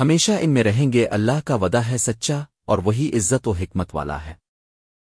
ہمیشہ ان میں رہیں گے اللہ کا ودا ہے سچا اور وہی عزت و حکمت والا ہے۔